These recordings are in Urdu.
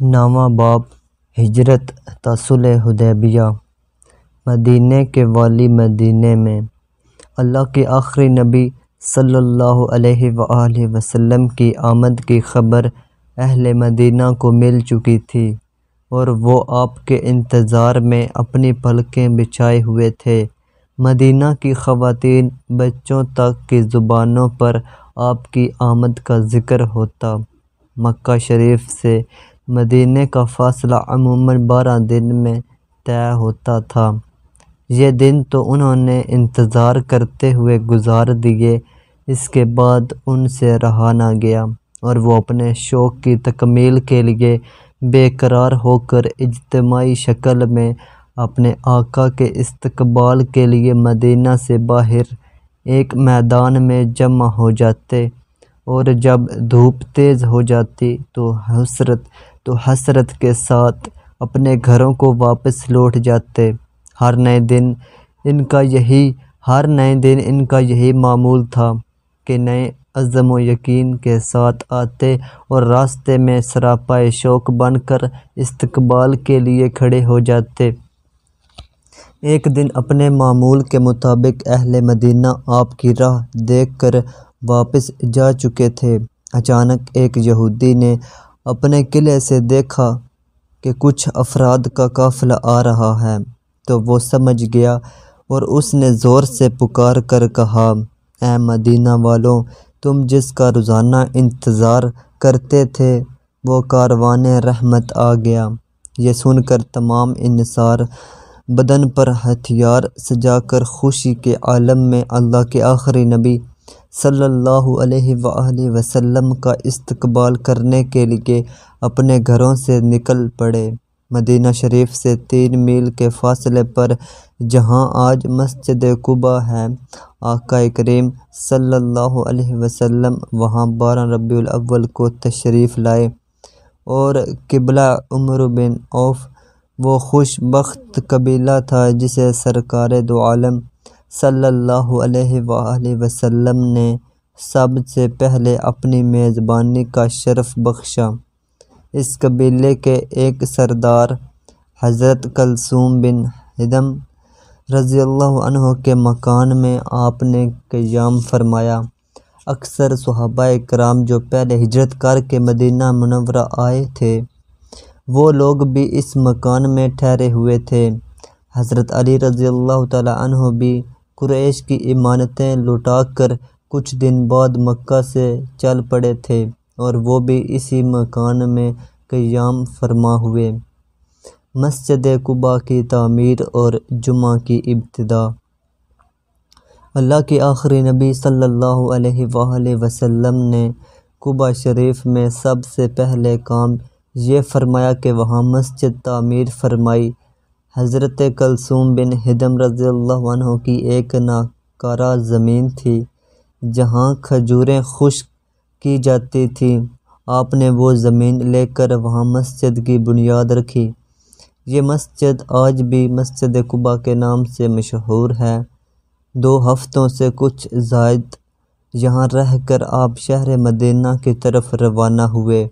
نواں باب ہجرت تا صلح حدیبیہ، مدینہ کے والی مدینہ میں۔ اللہ کے آخری نبی صلی اللہ علیہ وآلہ وسلم کی آمد کی خبر اہل مدینہ کو مل چکی تھی اور وہ آپ کے انتظار میں اپنی پلکیں بچھائے ہوئے تھے۔ مدینہ کی خواتین بچوں تک کی زبانوں پر آپ کی آمد کا ذکر ہوتا۔ مکہ شریف سے مدینہ کا فاصلہ عموماً بارہ دن میں طے ہوتا تھا۔ یہ دن تو انہوں نے انتظار کرتے ہوئے گزار دیے، اس کے بعد ان سے رہا نہ گیا اور وہ اپنے شوق کی تکمیل کے لیے بے قرار ہو کر اجتماعی شکل میں اپنے آقا کے استقبال کے لیے مدینہ سے باہر ایک میدان میں جمع ہو جاتے اور جب دھوپ تیز ہو جاتی تو حسرت تو حسرت کے ساتھ اپنے گھروں کو واپس لوٹ جاتے۔ ہر نئے دن ان کا یہی، ہر نئے دن ان کا یہی معمول تھا کہ نئے عزم و یقین کے ساتھ آتے اور راستے میں سراپائے شوق بن کر استقبال کے لیے کھڑے ہو جاتے۔ ایک دن اپنے معمول کے مطابق اہل مدینہ آپ کی راہ دیکھ کر واپس جا چکے تھے۔ اچانک ایک یہودی نے اپنے قلعے سے دیکھا کہ کچھ افراد کا قافلہ آ رہا ہے، تو وہ سمجھ گیا اور اس نے زور سے پکار کر کہا، اے مدینہ والوں، تم جس کا روزانہ انتظار کرتے تھے، وہ کاروان رحمت آ گیا۔ یہ سن کر تمام انصار بدن پر ہتھیار سجا کر خوشی کے عالم میں اللہ کے آخری نبی صلی اللہ علیہ وآلہ وسلم کا استقبال کرنے کے لیے اپنے گھروں سے نکل پڑے۔ مدینہ شریف سے تین میل کے فاصلے پر جہاں آج مسجد قباء ہے، آقا کریم صلی اللہ علیہ وسلم وہاں بارہ ربیع الاول کو تشریف لائے اور قبلہ عمر بن عوف، وہ خوش بخت قبیلہ تھا جسے سرکار دو عالم صلی اللہ علیہ وآلہ وسلم نے سب سے پہلے اپنی میزبانی کا شرف بخشا۔ اس قبیلے کے ایک سردار، حضرت کلثوم بن ہدم رضی اللہ عنہ کے مکان میں آپ نے قیام فرمایا۔ اکثر صحابہ کرام جو پہلے ہجرت کر کے مدینہ منورہ آئے تھے، وہ لوگ بھی اس مکان میں ٹھہرے ہوئے تھے۔ حضرت علی رضی اللہ تعالیٰ عنہ بھی قریش کی امانتیں لوٹا کر کچھ دن بعد مکہ سے چل پڑے تھے اور وہ بھی اسی مکان میں قیام فرما ہوئے۔ مسجد قباء کی تعمیر اور جمعہ کی ابتدا۔ اللہ کے آخری نبی صلی اللہ علیہ وآلہ وسلم نے قباء شریف میں سب سے پہلے کام یہ فرمایا کہ وہاں مسجد تعمیر فرمائی۔ حضرت کلثوم بن ہدم رضی اللہ عنہ کی ایک ناکارہ زمین تھی، جہاں کھجوریں خشک کی جاتی تھیں۔ آپ نے وہ زمین لے کر وہاں مسجد کی بنیاد رکھی۔ یہ مسجد آج بھی مسجد قباء کے نام سے مشہور ہے۔ دو ہفتوں سے کچھ زائد یہاں رہ کر آپ شہر مدینہ کی طرف روانہ ہوئے۔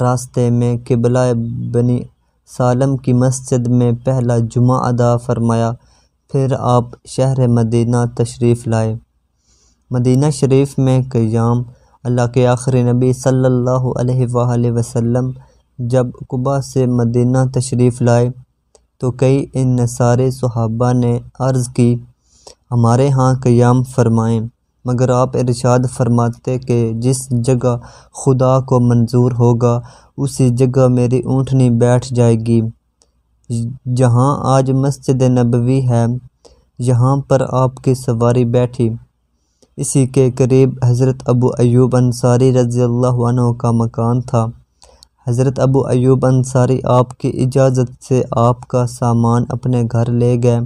راستے میں قبلہ بنی سالم کی مسجد میں پہلا جمعہ ادا فرمایا، پھر آپ شہر مدینہ تشریف لائے۔ مدینہ شریف میں قیام۔ اللہ کے آخری نبی صلی اللہ علیہ وآلہ وسلم جب قباء سے مدینہ تشریف لائے تو کئی انصار صحابہ نے عرض کی، ہمارے ہاں قیام فرمائیں۔ مگر آپ ارشاد فرماتے کہ جس جگہ خدا کو منظور ہوگا، اسی جگہ میری اونٹنی بیٹھ جائے گی۔ جہاں آج مسجد نبوی ہے، یہاں پر آپ کی سواری بیٹھی۔ اسی کے قریب حضرت ابو ایوب انصاری رضی اللہ عنہ کا مکان تھا۔ حضرت ابو ایوب انصاری آپ کی اجازت سے آپ کا سامان اپنے گھر لے گئے۔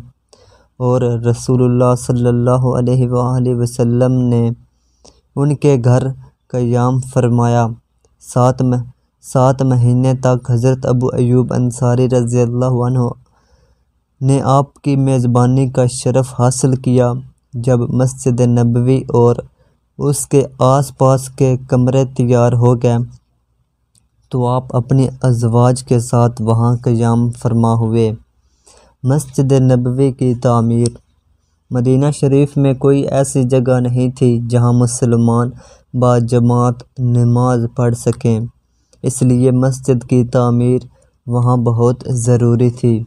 اور رسول اللہ صلی اللہ علیہ وآلہ وسلم نے ان کے گھر قیام فرمایا۔ سات میں سات مہینے تک حضرت ابو ایوب انصاری رضی اللہ عنہ نے آپ کی میزبانی کا شرف حاصل کیا۔ جب مسجد نبوی اور اس کے آس پاس کے کمرے تیار ہو گئے، تو آپ اپنی ازواج کے ساتھ وہاں قیام فرما ہوئے۔ مسجد نبوی کی تعمیر۔ مدینہ شریف میں کوئی ایسی جگہ نہیں تھی جہاں مسلمان با جماعت نماز پڑھ سکیں۔ اس لیے مسجد کی تعمیر وہاں بہت ضروری تھی۔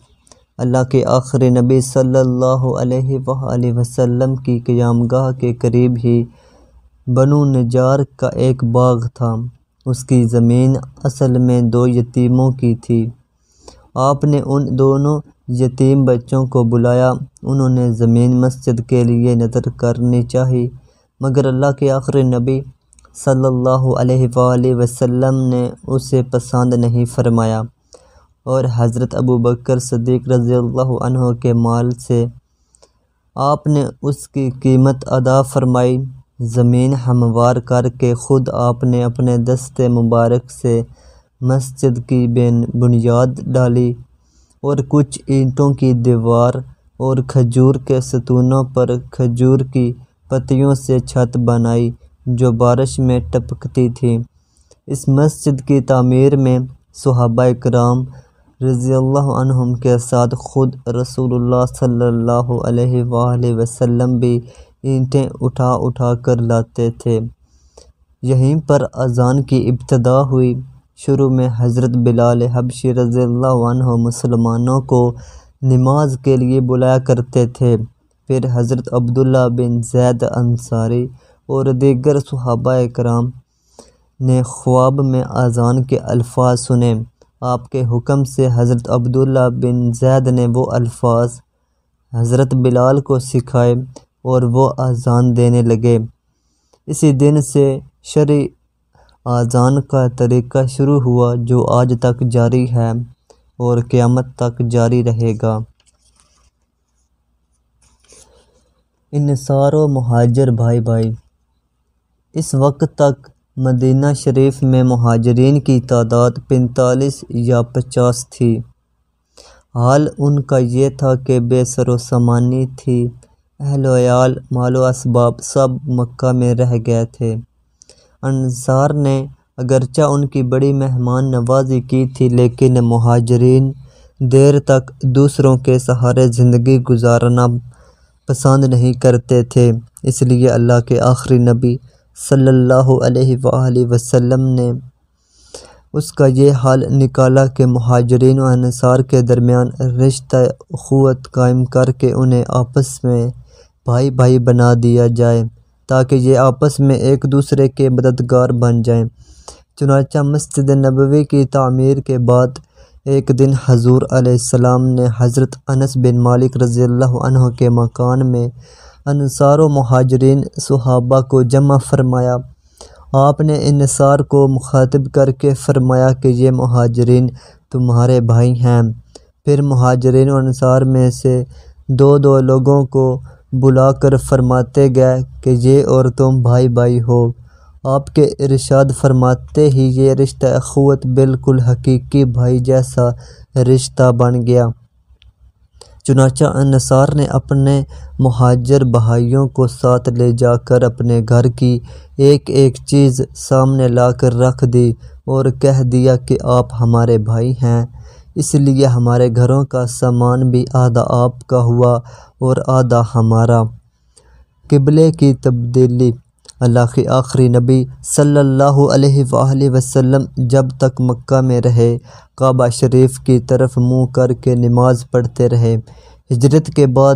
اللہ کے آخری نبی صلی اللہ علیہ وآلہ وسلم کی قیام گاہ کے قریب ہی بنو نجار کا ایک باغ تھا۔ اس کی زمین اصل میں دو یتیموں کی تھی۔ آپ نے ان دونوں یتیم بچوں کو بلایا۔ انہوں نے زمین مسجد کے لیے نظر کرنی چاہی، مگر اللہ کے آخری نبی صلی اللہ علیہ وآلہ وسلم نے اسے پسند نہیں فرمایا۔ اور حضرت ابو بکر صدیق رضی اللہ عنہ کے مال سے آپ نے اس کی قیمت ادا فرمائی۔ زمین ہموار کر کے خود آپ نے اپنے دست مبارک سے مسجد کی بنیاد ڈالی اور کچھ اینٹوں کی دیوار اور کھجور کے ستونوں پر کھجور کی پتیوں سے چھت بنائی جو بارش میں ٹپکتی تھی۔ اس مسجد کی تعمیر میں صحابہ کرام رضی اللہ عنہم کے ساتھ خود رسول اللہ صلی اللہ علیہ وآلہ وسلم بھی اینٹیں اٹھا اٹھا کر لاتے تھے۔ یہیں پر اذان کی ابتدا ہوئی۔ شروع میں حضرت بلال حبشی رضی اللہ عنہ مسلمانوں کو نماز کے لیے بلایا کرتے تھے۔ پھر حضرت عبداللہ بن زید انصاری اور دیگر صحابہ کرام نے خواب میں اذان کے الفاظ سنے۔ آپ کے حکم سے حضرت عبداللہ بن زید نے وہ الفاظ حضرت بلال کو سکھائے اور وہ اذان دینے لگے۔ اسی دن سے شرع اذان کا طریقہ شروع ہوا جو آج تک جاری ہے اور قیامت تک جاری رہے گا۔ انصار و مہاجر بھائی بھائی، اس وقت تک مدینہ شریف میں مہاجرین کی تعداد پینتالیس یا پچاس تھی۔ حال ان کا یہ تھا کہ بے سر و سمانی تھی۔ اہل و عیال، مال و اسباب سب مکہ میں رہ گئے تھے۔ انصار نے اگرچہ ان کی بڑی مہمان نوازی کی تھی، لیکن مہاجرین دیر تک دوسروں کے سہارے زندگی گزارنا پسند نہیں کرتے تھے۔ اس لیے اللہ کے آخری نبی صلی اللہ علیہ وآلہ وسلم نے اس کا یہ حال نکالا کہ مہاجرین و انصار کے درمیان رشتہ اخوت قائم کر کے انہیں آپس میں بھائی بھائی بنا دیا جائے۔ تاکہ یہ آپس میں ایک دوسرے کے مددگار بن جائیں۔ چنانچہ مسجد نبوی کی تعمیر کے بعد ایک دن حضور علیہ السلام نے حضرت انس بن مالک رضی اللہ عنہ کے مکان میں انصار و مہاجرین صحابہ کو جمع فرمایا۔ آپ نے انصار کو مخاطب کر کے فرمایا کہ یہ مہاجرین تمہارے بھائی ہیں۔ پھر مہاجرین و انصار میں سے دو دو لوگوں کو بلا کر فرماتے گئے کہ یہ اور تم بھائی بھائی ہو۔ آپ کے ارشاد فرماتے ہی یہ رشتہ اخوت بالکل حقیقی بھائی جیسا رشتہ بن گیا۔ چنانچہ انصار نے اپنے مہاجر بھائیوں کو ساتھ لے جا کر اپنے گھر کی ایک ایک چیز سامنے لا کر رکھ دی اور کہہ دیا کہ آپ ہمارے بھائی ہیں۔ اس لیے ہمارے گھروں کا سامان بھی آدھا آپ کا ہوا اور آدھا ہمارا۔ قبلے کی تبدیلی۔ اللہ کے آخری نبی صلی اللہ علیہ وآلہ وسلم جب تک مکہ میں رہے، کعبہ شریف کی طرف منہ کر کے نماز پڑھتے رہے۔ ہجرت کے بعد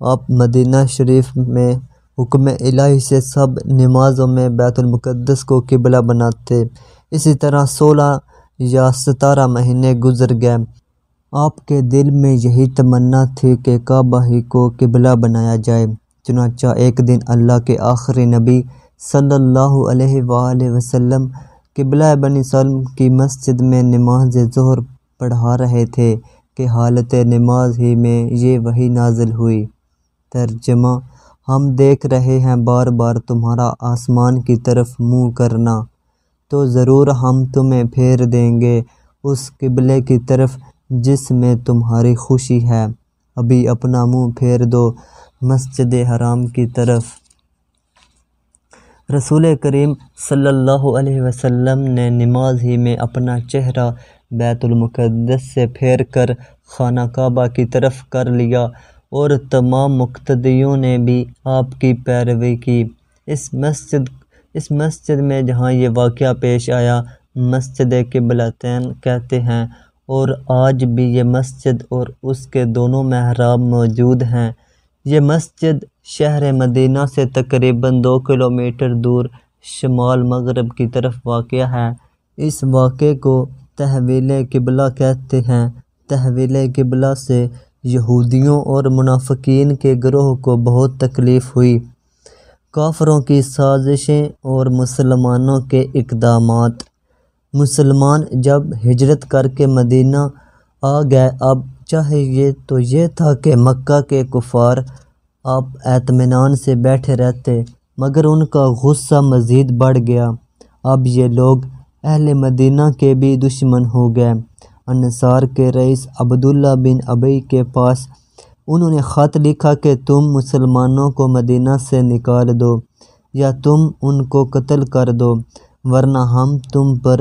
آپ مدینہ شریف میں حکم الہی سے سب نمازوں میں بیت المقدس کو قبلہ بناتے۔ اسی طرح سولہ یا ستارہ مہینے گزر گئے۔ آپ کے دل میں یہی تمنا تھی کہ کعبہ ہی کو قبلہ بنایا جائے۔ چنانچہ ایک دن اللہ کے آخری نبی صلی اللہ علیہ وآلہ وسلم قبلہ بنی سلم کی مسجد میں نماز ظہر پڑھا رہے تھے کہ حالت نماز ہی میں یہ وہی نازل ہوئی۔ ترجمہ ہم دیکھ رہے ہیں بار بار تمہارا آسمان کی طرف منہ کرنا۔ تو ضرور ہم تمہیں پھیر دیں گے اس قبلے کی طرف جس میں تمہاری خوشی ہے۔ ابھی اپنا منہ پھیر دو مسجد حرام کی طرف۔ رسول کریم صلی اللہ علیہ وسلم نے نماز ہی میں اپنا چہرہ بیت المقدس سے پھیر کر خانہ کعبہ کی طرف کر لیا اور تمام مقتدیوں نے بھی آپ کی پیروی کی۔ اس مسجد اس مسجد میں جہاں یہ واقعہ پیش آیا، مسجد قبلتین کہتے ہیں، اور آج بھی یہ مسجد اور اس کے دونوں محراب موجود ہیں۔ یہ مسجد شہر مدینہ سے تقریباً دو کلومیٹر دور شمال مغرب کی طرف واقع ہے۔ اس واقعے کو تحویل قبلہ کہتے ہیں۔ تحویل قبلہ سے یہودیوں اور منافقین کے گروہ کو بہت تکلیف ہوئی۔ کافروں کی سازشیں اور مسلمانوں کے اقدامات۔ مسلمان جب ہجرت کر کے مدینہ آ گئے، اب چاہے یہ تو یہ تھا کہ مکہ کے کفار آپ اطمینان سے بیٹھے رہتے، مگر ان کا غصہ مزید بڑھ گیا۔ اب یہ لوگ اہل مدینہ کے بھی دشمن ہو گئے۔ انصار کے رئیس عبداللہ بن ابئی کے پاس انہوں نے خط لکھا کہ تم مسلمانوں کو مدینہ سے نکال دو یا تم ان کو قتل کر دو، ورنہ ہم تم پر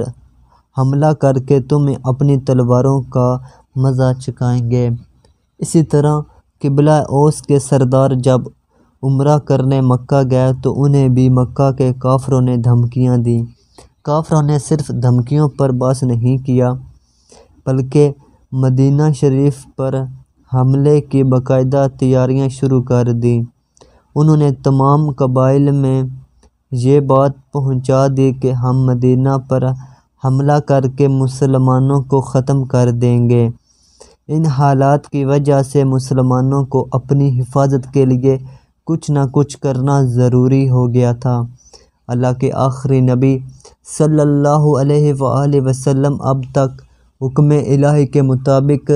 حملہ کر کے تمہیں اپنی تلواروں کا مزہ چکائیں گے۔ اسی طرح قبلہ اوس کے سردار جب عمرہ کرنے مکہ گئے تو انہیں بھی مکہ کے کافروں نے دھمکیاں دیں۔ کافروں نے صرف دھمکیوں پر باس نہیں کیا، بلکہ مدینہ شریف پر حملے کی باقاعدہ تیاریاں شروع کر دیں۔ انہوں نے تمام قبائل میں یہ بات پہنچا دی کہ ہم مدینہ پر حملہ کر کے مسلمانوں کو ختم کر دیں گے۔ ان حالات کی وجہ سے مسلمانوں کو اپنی حفاظت کے لیے کچھ نہ کچھ کرنا ضروری ہو گیا تھا۔ اللہ کے آخری نبی صلی اللہ علیہ وآلہ وسلم اب تک حکم الہی کے مطابق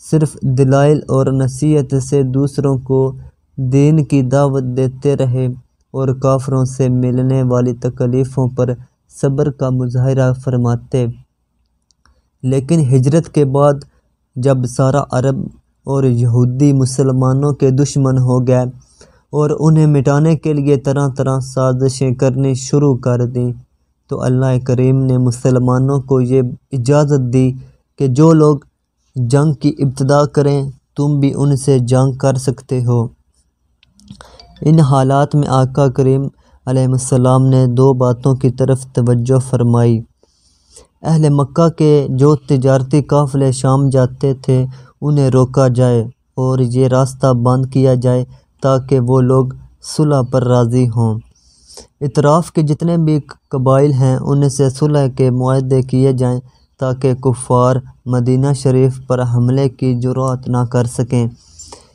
صرف دلائل اور نصیحت سے دوسروں کو دین کی دعوت دیتے رہے اور کافروں سے ملنے والی تکلیفوں پر صبر کا مظاہرہ فرماتے۔ لیکن ہجرت کے بعد جب سارا عرب اور یہودی مسلمانوں کے دشمن ہو گئے اور انہیں مٹانے کے لیے طرح طرح سازشیں کرنی شروع کر دیں، تو اللہ کریم نے مسلمانوں کو یہ اجازت دی کہ جو لوگ جنگ کی ابتدا کریں، تم بھی ان سے جنگ کر سکتے ہو۔ ان حالات میں آقا کریم علیہ السلام نے دو باتوں کی طرف توجہ فرمائی۔ اہل مکہ کے جو تجارتی قافلے شام جاتے تھے، انہیں روکا جائے اور یہ راستہ بند کیا جائے تاکہ وہ لوگ صلح پر راضی ہوں۔ اطراف کے جتنے بھی قبائل ہیں، ان سے صلح کے معاہدے کیے جائیں۔ تاکہ کفار مدینہ شریف پر حملے کی جرات نہ کر سکیں۔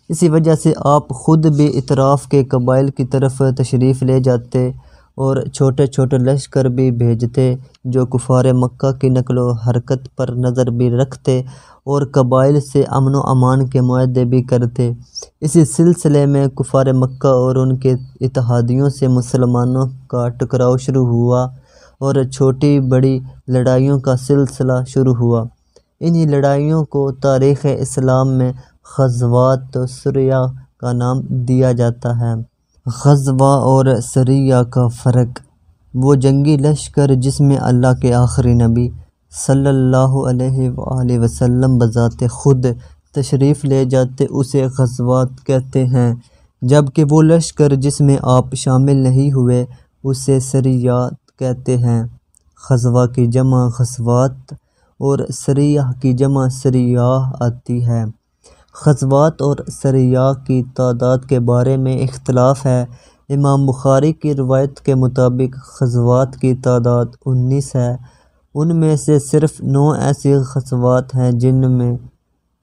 اسی وجہ سے آپ خود بھی اطراف کے قبائل کی طرف تشریف لے جاتے اور چھوٹے چھوٹے لشکر بھی بھیجتے جو کفار مکہ کی نقل و حرکت پر نظر بھی رکھتے اور قبائل سے امن و امان کے معاہدے بھی کرتے۔ اسی سلسلے میں کفار مکہ اور ان کے اتحادیوں سے مسلمانوں کا ٹکراؤ شروع ہوا۔ اور چھوٹی بڑی لڑائیوں کا سلسلہ شروع ہوا۔ انہی لڑائیوں کو تاریخ اسلام میں غزوات سریہ کا نام دیا جاتا ہے۔ غزوہ اور سریہ کا فرق، وہ جنگی لشکر جس میں اللہ کے آخری نبی صلی اللہ علیہ وآلہ وسلم بذات خود تشریف لے جاتے اسے غزوات کہتے ہیں، جبکہ وہ لشکر جس میں آپ شامل نہیں ہوئے، اسے سریات کہتے ہیں غزوہ کی جمع غزوات اور سریہ کی جمع سریاح آتی ہے۔ غزوات اور سریاح کی تعداد کے بارے میں اختلاف ہے۔ امام بخاری کی روایت کے مطابق غزوات کی تعداد انیس ہے۔ ان میں سے صرف نو ایسی غزوات ہیں جن میں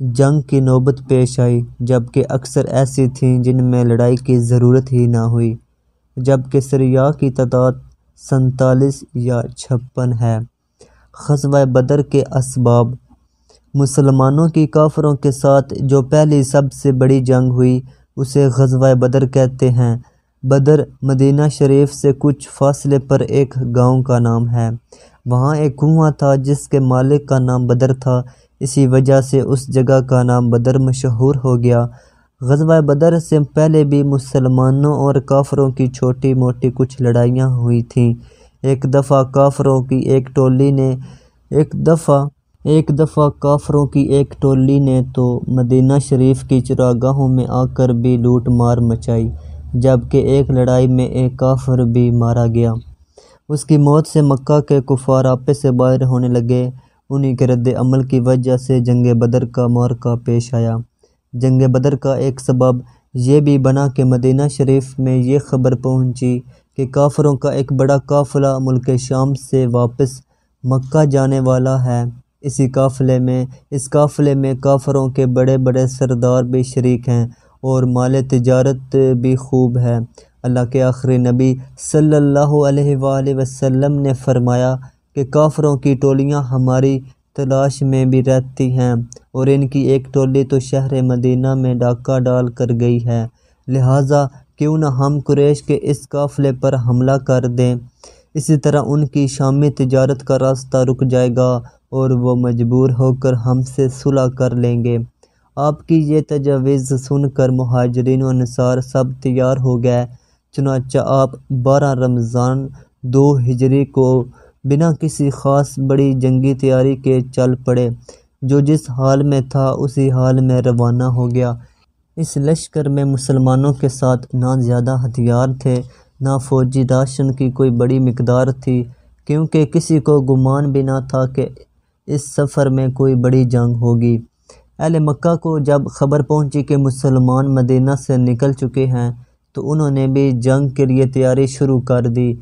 جنگ کی نوبت پیش آئی، جبکہ اکثر ایسی تھیں جن میں لڑائی کی ضرورت ہی نہ ہوئی، جبکہ سریاح کی تعداد سنتالیس یا چھپن ہے۔ غزوہ بدر کے اسباب۔ مسلمانوں کی کافروں کے ساتھ جو پہلی سب سے بڑی جنگ ہوئی، اسے غزوہ بدر کہتے ہیں۔ بدر مدینہ شریف سے کچھ فاصلے پر ایک گاؤں کا نام ہے۔ وہاں ایک کنواں تھا جس کے مالک کا نام بدر تھا۔ اسی وجہ سے اس جگہ کا نام بدر مشہور ہو گیا۔ غزوہ بدر سے پہلے بھی مسلمانوں اور کافروں کی چھوٹی موٹی کچھ لڑائیاں ہوئی تھیں۔ ایک دفعہ کافروں کی ایک ٹولی نے ایک دفعہ ایک دفعہ کافروں کی ایک ٹولی نے تو مدینہ شریف کی چراگاہوں میں آ کر بھی لوٹ مار مچائی، جبکہ ایک لڑائی میں ایک کافر بھی مارا گیا۔ اس کی موت سے مکہ کے کفار آپے سے باہر ہونے لگے۔ انہی کے رد عمل کی وجہ سے جنگ بدر کا مورکہ پیش آیا۔ جنگ بدر کا ایک سبب یہ بھی بنا کہ مدینہ شریف میں یہ خبر پہنچی کہ کافروں کا ایک بڑا قافلہ ملک شام سے واپس مکہ جانے والا ہے۔ اسی قافلے میں، اس قافلے میں کافروں کے بڑے بڑے سردار بھی شریک ہیں اور مال تجارت بھی خوب ہے۔ اللہ کے آخری نبی صلی اللہ علیہ وآلہ وسلم نے فرمایا کہ کافروں کی ٹولیاں ہماری تلاش میں بھی رہتی ہیں اور ان کی ایک ٹولی تو شہر مدینہ میں ڈاکہ ڈال کر گئی ہے۔ لہٰذا کیوں نہ ہم قریش کے اس قافلے پر حملہ کر دیں۔ اسی طرح ان کی شامی تجارت کا راستہ رک جائے گا اور وہ مجبور ہو کر ہم سے صلح کر لیں گے۔ آپ کی یہ تجاویز سن کر مہاجرین و نثار سب تیار ہو گئے۔ چنانچہ آپ بارہ رمضان دو ہجری کو بنا کسی خاص بڑی جنگی تیاری کے چل پڑے۔ جو جس حال میں تھا، اسی حال میں روانہ ہو گیا۔ اس لشکر میں مسلمانوں کے ساتھ نہ زیادہ ہتھیار تھے، نہ فوجی داشن کی کوئی بڑی مقدار تھی، کیونکہ کسی کو گمان بھی نہ تھا کہ اس سفر میں کوئی بڑی جنگ ہوگی۔ اہل مکہ کو جب خبر پہنچی کہ مسلمان مدینہ سے نکل چکے ہیں، تو انہوں نے بھی جنگ کے لیے تیاری شروع کر دی۔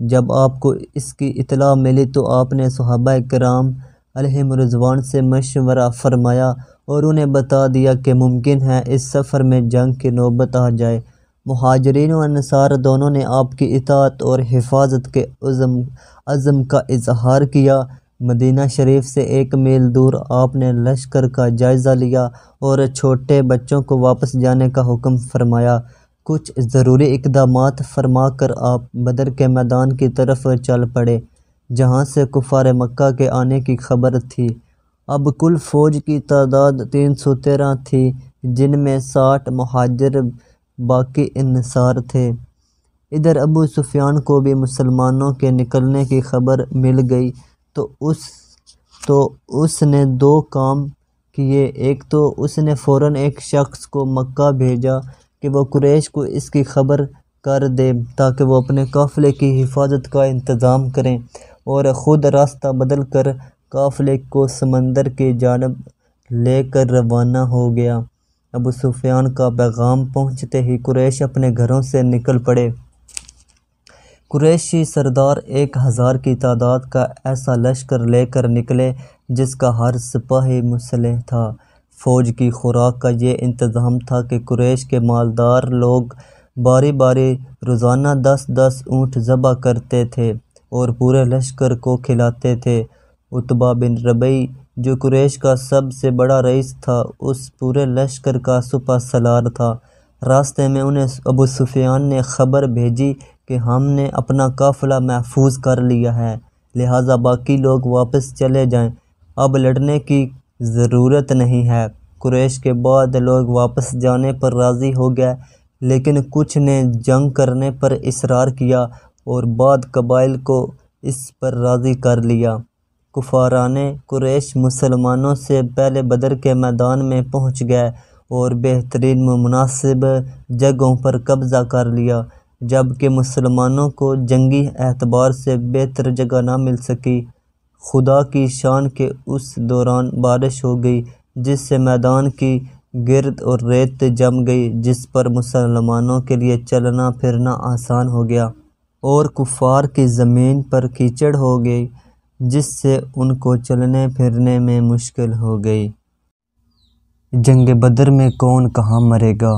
جب آپ کو اس کی اطلاع ملی تو آپ نے صحابہ کرام علیہ رضوان سے مشورہ فرمایا اور انہیں بتا دیا کہ ممکن ہے اس سفر میں جنگ کی نوبت آ جائے۔ مہاجرین و انصار دونوں نے آپ کی اطاعت اور حفاظت کے عزم عزم کا اظہار کیا۔ مدینہ شریف سے ایک میل دور آپ نے لشکر کا جائزہ لیا اور چھوٹے بچوں کو واپس جانے کا حکم فرمایا۔ کچھ ضروری اقدامات فرما کر آپ بدر کے میدان کی طرف چل پڑے، جہاں سے کفار مکہ کے آنے کی خبر تھی۔ اب کل فوج کی تعداد تین سو تیرہ تھی، جن میں ساٹھ مہاجر باقی انصار تھے۔ ادھر ابو سفیان کو بھی مسلمانوں کے نکلنے کی خبر مل گئی۔ تو اس تو اس نے دو کام کیے۔ ایک تو اس نے فوراً ایک شخص کو مکہ بھیجا۔ کہ وہ قریش کو اس کی خبر کر دے تاکہ وہ اپنے قافلے کی حفاظت کا انتظام کریں اور خود راستہ بدل کر قافلے کو سمندر کی جانب لے کر روانہ ہو گیا۔ ابو سفیان کا پیغام پہنچتے ہی قریش اپنے گھروں سے نکل پڑے۔ قریشی سردار ایک ہزار کی تعداد کا ایسا لشکر لے کر نکلے جس کا ہر سپاہی مسلح تھا۔ فوج کی خوراک کا یہ انتظام تھا کہ قریش کے مالدار لوگ باری باری روزانہ دس دس اونٹ ذبح کرتے تھے اور پورے لشکر کو کھلاتے تھے۔ اتبا بن ربی جو قریش کا سب سے بڑا رئیس تھا، اس پورے لشکر کا سپہ سلار تھا۔ راستے میں انہیں ابو سفیان نے خبر بھیجی کہ ہم نے اپنا قافلہ محفوظ کر لیا ہے، لہٰذا باقی لوگ واپس چلے جائیں۔ اب لڑنے کی ضرورت نہیں ہے۔ قریش کے بعد لوگ واپس جانے پر راضی ہو گئے، لیکن کچھ نے جنگ کرنے پر اصرار کیا اور بعد قبائل کو اس پر راضی کر لیا۔ کفاران قریش مسلمانوں سے پہلے بدر کے میدان میں پہنچ گئے اور بہترین مناسب جگہوں پر قبضہ کر لیا، جبکہ مسلمانوں کو جنگی اعتبار سے بہتر جگہ نہ مل سکی۔ خدا کی شان کے اس دوران بارش ہو گئی، جس سے میدان کی گرد اور ریت جم گئی، جس پر مسلمانوں کے لیے چلنا پھرنا آسان ہو گیا اور کفار کی زمین پر کیچڑ ہو گئی، جس سے ان کو چلنے پھرنے میں مشکل ہو گئی۔ جنگ بدر میں کون کہاں مرے گا؟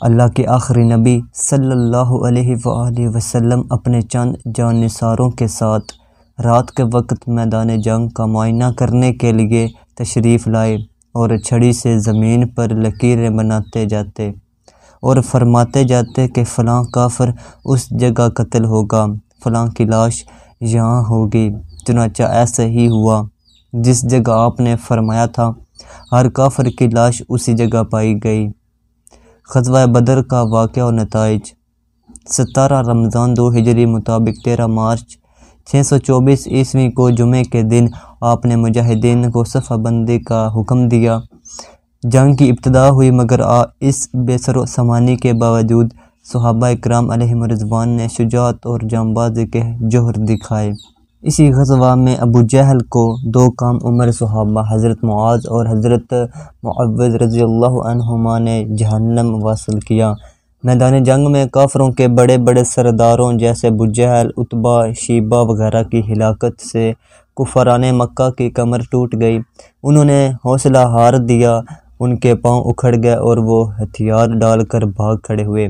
اللہ کے آخری نبی صلی اللہ علیہ وآلہ وسلم اپنے چند جانثاروں کے ساتھ رات کے وقت میدان جنگ کا معائنہ کرنے کے لیے تشریف لائے اور چھڑی سے زمین پر لکیریں بناتے جاتے اور فرماتے جاتے کہ فلاں کافر اس جگہ قتل ہوگا، فلاں کی لاش یہاں ہوگی۔ چنانچہ ایسا ہی ہوا۔ جس جگہ آپ نے فرمایا تھا، ہر کافر کی لاش اسی جگہ پائی گئی۔ غزوہ بدر کا واقعہ و نتائج۔ ستارہ رمضان دو ہجری مطابق تیرہ مارچ چھ سو چوبیس عیسوی کو جمعے کے دن آپ نے مجاہدین کو صفحہ بندی کا حکم دیا۔ جنگ کی ابتدا ہوئی مگر آ، اس بے سر و سمانی کے باوجود صحابہ اکرام علیہ مرضوان نے شجاعت اور جام بازی کے جوہر دکھائے۔ اسی غزوہ میں ابو جہل کو دو کام عمر صحابہ حضرت معاذ اور حضرت معوض رضی اللہ عنہما نے جہنم واصل کیا۔ میدان جنگ میں کافروں کے بڑے بڑے سرداروں جیسے ابو جہل اتبا شیبہ وغیرہ کی ہلاکت سے کفران مکہ کی کمر ٹوٹ گئی۔ انہوں نے حوصلہ ہار دیا، ان کے پاؤں اکھڑ گئے اور وہ ہتھیار ڈال کر بھاگ کھڑے ہوئے۔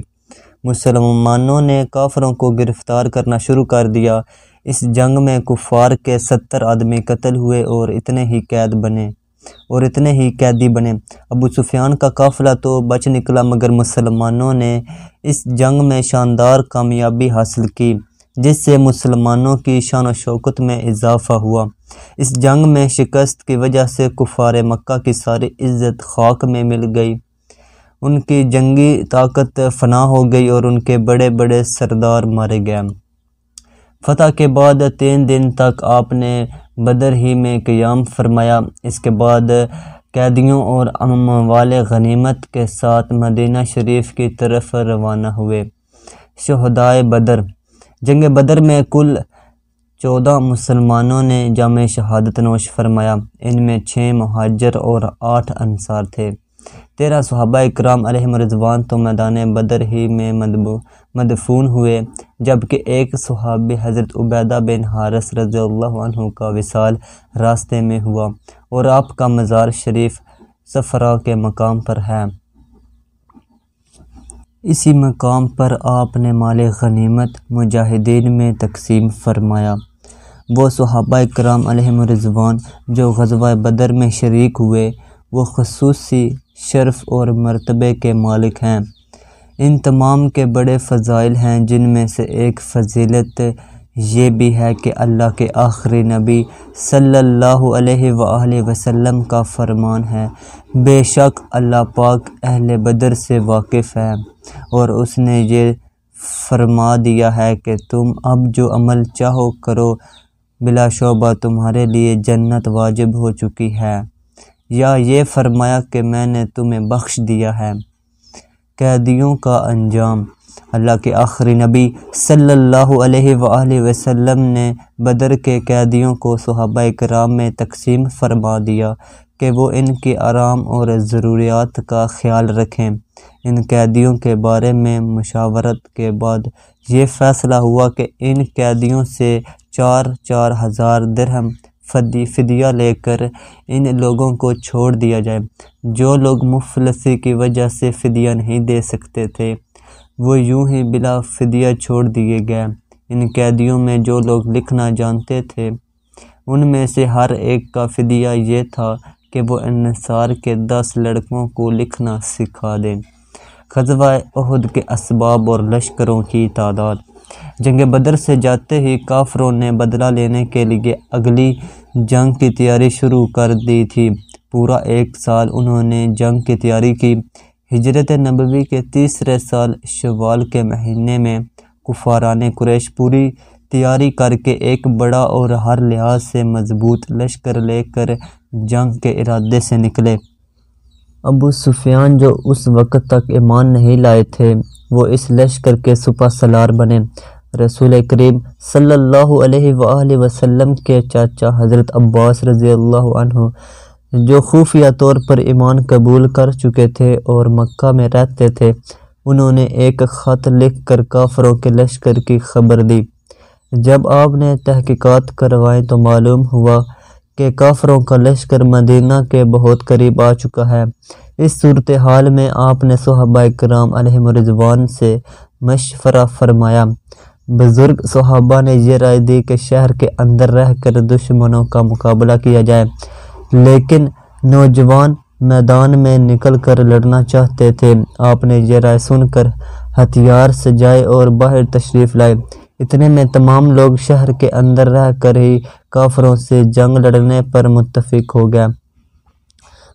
مسلمانوں نے کافروں کو گرفتار کرنا شروع کر دیا۔ اس جنگ میں کفار کے ستر آدمی قتل ہوئے اور اتنے ہی قید بنے۔ اور اتنے ہی قیدی بنے۔ ابو سفیان کا قافلہ تو بچ نکلا، مگر مسلمانوں نے اس جنگ میں شاندار کامیابی حاصل کی، جس سے مسلمانوں کی شان و شوکت میں اضافہ ہوا۔ اس جنگ میں شکست کی وجہ سے کفار مکہ کی ساری عزت خاک میں مل گئی۔ ان کی جنگی طاقت فنا ہو گئی اور ان کے بڑے بڑے سردار مارے گئے۔ فتح کے بعد تین دن تک آپ نے بدر ہی میں قیام فرمایا۔ اس کے بعد قیدیوں اور ام والے غنیمت کے ساتھ مدینہ شریف کی طرف روانہ ہوئے۔ شہدائے بدر۔ جنگ بدر میں کل چودہ مسلمانوں نے جامع شہادت نوش فرمایا۔ ان میں چھ مہاجر اور آٹھ انصار تھے۔ تیرہ صحابہ اکرام علیہ مرضوان تو میدان بدر ہی میں مدفون ہوئے، جبکہ ایک صحابی حضرت عبیدہ بن حارث رضی اللہ عنہ کا وصال راستے میں ہوا اور آپ کا مزار شریف سفرہ کے مقام پر ہے۔ اسی مقام پر آپ نے مال غنیمت مجاہدین میں تقسیم فرمایا۔ وہ صحابہ اکرام علیہ مرضوان جو غزوہ بدر میں شریک ہوئے، وہ خصوصی شرف اور مرتبے کے مالک ہیں۔ ان تمام کے بڑے فضائل ہیں، جن میں سے ایک فضیلت یہ بھی ہے کہ اللہ کے آخری نبی صلی اللہ علیہ وآلہ وسلم کا فرمان ہے۔ بے شک اللہ پاک اہل بدر سے واقف ہے اور اس نے یہ فرما دیا ہے کہ تم اب جو عمل چاہو کرو، بلا شعبہ تمہارے لیے جنت واجب ہو چکی ہے۔ یا یہ فرمایا کہ میں نے تمہیں بخش دیا ہے۔ قیدیوں کا انجام۔ اللہ کے آخری نبی صلی اللہ علیہ وآلہ وسلم نے بدر کے قیدیوں کو صحابہ کرام میں تقسیم فرما دیا کہ وہ ان کی آرام اور ضروریات کا خیال رکھیں۔ ان قیدیوں کے بارے میں مشاورت کے بعد یہ فیصلہ ہوا کہ ان قیدیوں سے چار چار ہزار درہم فدی فدیہ لے کر ان لوگوں کو چھوڑ دیا جائے۔ جو لوگ مفلسی کی وجہ سے فدیہ نہیں دے سکتے تھے، وہ یوں ہی بلا فدیہ چھوڑ دیے گئے۔ ان قیدیوں میں جو لوگ لکھنا جانتے تھے، ان میں سے ہر ایک کا فدیہ یہ تھا کہ وہ انصار کے دس لڑکوں کو لکھنا سکھا دیں غزوہ عہد کے اسباب اور لشکروں کی تعداد۔ جنگ بدر سے جاتے ہی کافروں نے بدلہ لینے کے لیے اگلی جنگ کی تیاری شروع کر دی تھی۔ پورا ایک سال انہوں نے جنگ کی تیاری کی۔ ہجرت نبوی کے تیسرے سال شوال کے مہینے میں کفاران قریش پوری تیاری کر کے ایک بڑا اور ہر لحاظ سے مضبوط لشکر لے کر جنگ کے ارادے سے نکلے۔ ابو سفیان جو اس وقت تک ایمان نہیں لائے تھے، وہ اس لشکر کے سپہ سلار بنے۔ رسول کریم صلی اللہ علیہ وآلہ وسلم کے چاچا حضرت عباس رضی اللہ عنہ، جو خفیہ طور پر ایمان قبول کر چکے تھے اور مکہ میں رہتے تھے، انہوں نے ایک خط لکھ کر کافروں کے لشکر کی خبر دی۔ جب آپ نے تحقیقات کروائیں تو معلوم ہوا کہ کافروں کا لشکر مدینہ کے بہت قریب آ چکا ہے۔ اس صورتحال میں آپ نے صحابہ کرام علیہ مرضوان سے مشورہ فرمایا۔ بزرگ صحابہ نے یہ رائے دی کہ شہر کے اندر رہ کر دشمنوں کا مقابلہ کیا جائے۔ لیکن نوجوان میدان میں نکل کر لڑنا چاہتے تھے۔ آپ نے یہ رائے سن کر ہتھیار سجائے اور باہر تشریف لائے۔ اتنے میں تمام لوگ شہر کے اندر رہ کر ہی کافروں سے جنگ لڑنے پر متفق ہو گیا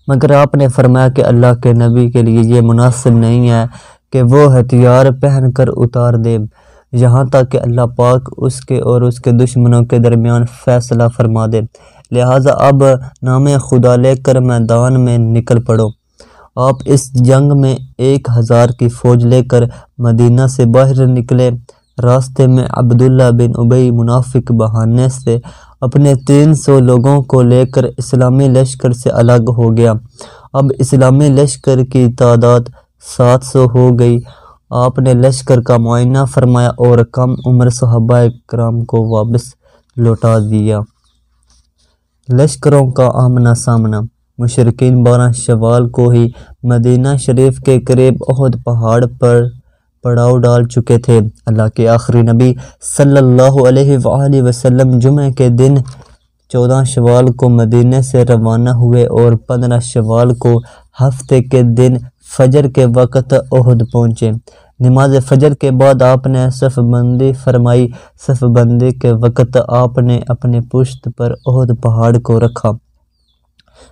مگر آپ نے فرمایا کہ اللہ کے نبی کے لیے یہ مناسب نہیں ہے کہ وہ ہتھیار پہن کر اتار دے۔ یہاں تک کہ اللہ پاک اس کے اور اس کے دشمنوں کے درمیان فیصلہ فرما دے۔ لہٰذا اب نام خدا لے کر میدان میں نکل پڑو۔ آپ اس جنگ میں ایک ہزار کی فوج لے کر مدینہ سے باہر نکلے۔ راستے میں عبداللہ بن عبی منافق بہانے سے اپنے تین سو لوگوں کو لے کر اسلامی لشکر سے الگ ہو گیا۔ اب اسلامی لشکر کی تعداد سات سو ہو گئی۔ آپ نے لشکر کا معائنہ فرمایا اور کم عمر صحابہ کرام کو واپس لوٹا دیا۔ لشکروں کا آمنا سامنا۔ مشرقین بارہ شوال کو ہی مدینہ شریف کے قریب عہد پہاڑ پر پڑاؤ ڈال چکے تھے۔ اللہ کے آخری نبی صلی اللہ علیہ وآلہ وسلم جمعہ کے دن چودہ شوال کو مدینہ سے روانہ ہوئے اور پندرہ شوال کو ہفتے کے دن فجر کے وقت عہد پہنچے۔ نماز فجر کے بعد آپ نے صف بندی فرمائی۔ صف بندی کے وقت آپ نے اپنے پشت پر عہد پہاڑ کو رکھا۔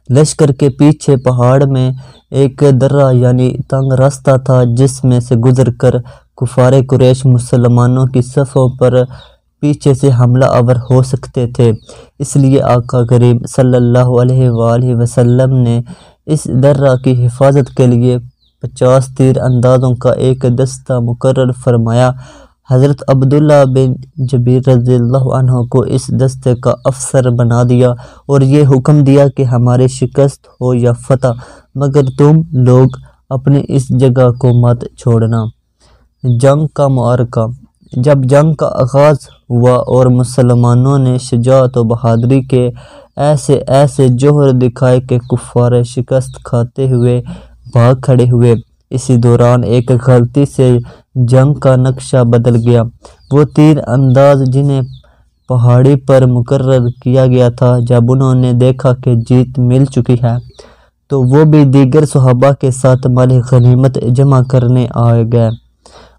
لشکر کے پیچھے پہاڑ میں ایک درہ یعنی تنگ راستہ تھا، جس میں سے گزر کر کفار قریش مسلمانوں کی صفوں پر پیچھے سے حملہ آور ہو سکتے تھے۔ اس لیے آقا کریم صلی اللہ علیہ وآلہ وسلم نے اس درہ کی حفاظت کے لیے پچاس تیر اندازوں کا ایک دستہ مقرر فرمایا۔ حضرت عبداللہ بن جبیر رضی اللہ عنہ کو اس دستے کا افسر بنا دیا اور یہ حکم دیا کہ ہمارے شکست ہو یا فتح، مگر تم لوگ اپنے اس جگہ کو مت چھوڑنا۔ جنگ کا معرکہ۔ جب جنگ کا آغاز ہوا اور مسلمانوں نے شجاعت و بہادری کے ایسے ایسے جوہر دکھائے کہ کفار شکست کھاتے ہوئے، بھاگ کھڑے ہوئے، اسی دوران ایک غلطی سے جنگ کا نقشہ بدل گیا۔ وہ تیر انداز جنہیں پہاڑی پر مقرر کیا گیا تھا، جب انہوں نے دیکھا کہ جیت مل چکی ہے، تو وہ بھی دیگر صحابہ کے ساتھ مال غنیمت جمع کرنے آئے گئے۔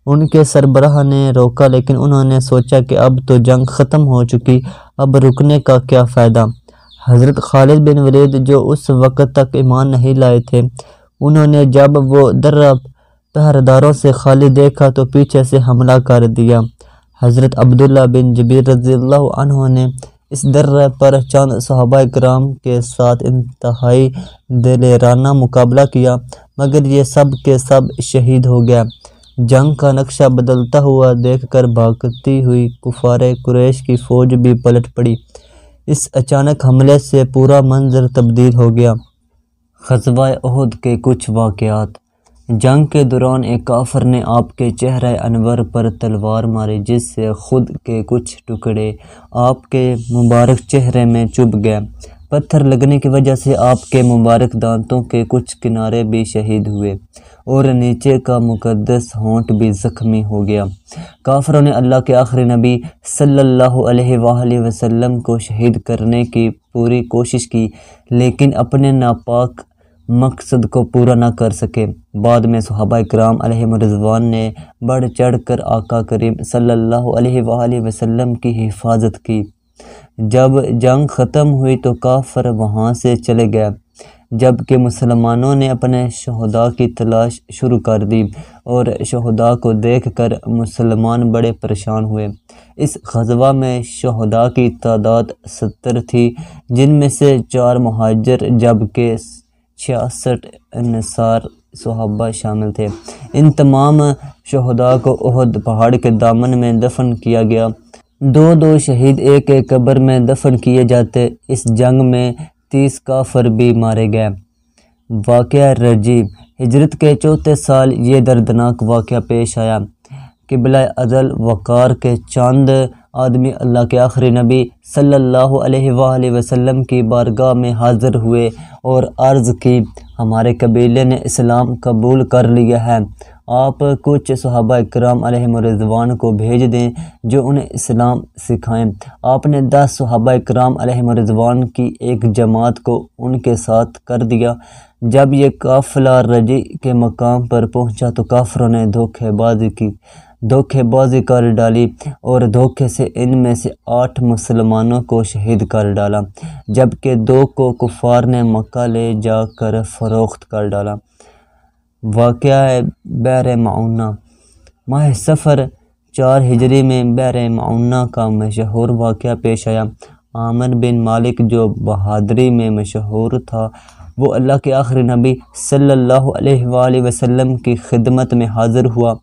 ان کے سربراہ نے روکا، لیکن انہوں نے سوچا کہ اب تو جنگ ختم ہو چکی، اب رکنے کا کیا فائدہ۔ حضرت خالد بن ولید جو اس وقت تک ایمان نہیں لائے تھے، انہوں نے جب وہ درہ پہرداروں سے خالی دیکھا تو پیچھے سے حملہ کر دیا۔ حضرت عبداللہ بن جبیر رضی اللہ عنہ نے اس درہ پر چند صحابہ کرام کے ساتھ انتہائی دلیرانہ مقابلہ کیا، مگر یہ سب کے سب شہید ہو گیا۔ جنگ کا نقشہ بدلتا ہوا دیکھ کر بھاگتی ہوئی کفار قریش کی فوج بھی پلٹ پڑی۔ اس اچانک حملے سے پورا منظر تبدیل ہو گیا۔ غزوہ عہد کے کچھ واقعات۔ جنگ کے دوران ایک کافر نے آپ کے چہرہ انور پر تلوار ماری جس سے خود کے کچھ ٹکڑے آپ کے مبارک چہرے میں چب گئے۔ پتھر لگنے کی وجہ سے آپ کے مبارک دانتوں کے کچھ کنارے بھی شہید ہوئے اور نیچے کا مقدس ہونٹ بھی زخمی ہو گیا۔ کافروں نے اللہ کے آخری نبی صلی اللہ علیہ وآلہ وسلم کو شہید کرنے کی پوری کوشش کی، لیکن اپنے ناپاک مقصد کو پورا نہ کر سکے۔ بعد میں صحابہ کرام علیہ مرضوان نے بڑھ چڑھ کر آقا کریم صلی اللہ علیہ وآلہ وسلم کی حفاظت کی۔ جب جنگ ختم ہوئی تو کافر وہاں سے چلے گئے۔ جبکہ مسلمانوں نے اپنے شہداء کی تلاش شروع کر دی اور شہداء کو دیکھ کر مسلمان بڑے پریشان ہوئے۔ اس غزوہ میں شہداء کی تعداد ستر تھی، جن میں سے چار مہاجر، جبکہ چھیاسٹھ انصار صحابہ شامل تھے۔ ان تمام شہداء کو احد پہاڑ کے دامن میں دفن کیا گیا۔ دو دو شہید ایک ایک قبر میں دفن کیے جاتے اس جنگ میں تیس کافر بھی مارے گئے۔ واقعہ رجیب۔ ہجرت کے چوتھے سال یہ دردناک واقعہ پیش آیا۔ قبلہ عدل وقار کے چاند آدمی اللہ کے آخری نبی صلی اللہ علیہ وآلہ وسلم کی بارگاہ میں حاضر ہوئے اور عرض کی، ہمارے قبیلے نے اسلام قبول کر لیا ہے۔ آپ کچھ صحابہ کرام علیہ مرضوان کو بھیج دیں جو انہیں اسلام سکھائیں۔ آپ نے دس صحابہ کرام علیہ مرضوان کی ایک جماعت کو ان کے ساتھ کر دیا۔ جب یہ قافلہ رجی کے مقام پر پہنچا تو کافروں نے دھوکے بازی کی۔ دھوکے بازی کر ڈالی اور دھوکے سے ان میں سے آٹھ مسلمانوں کو شہید کر ڈالا، جبکہ دو کو کفار نے مکہ لے جا کر فروخت کر ڈالا۔ واقعہ ہے بیر معاونہ ماہ سفر چار ہجری میں بیر معاونہ کا مشہور واقعہ پیش آیا۔ عامر بن مالک جو بہادری میں مشہور تھا، وہ اللہ کے آخری نبی صلی اللہ علیہ وآلہ وسلم کی خدمت میں حاضر ہوا۔